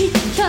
she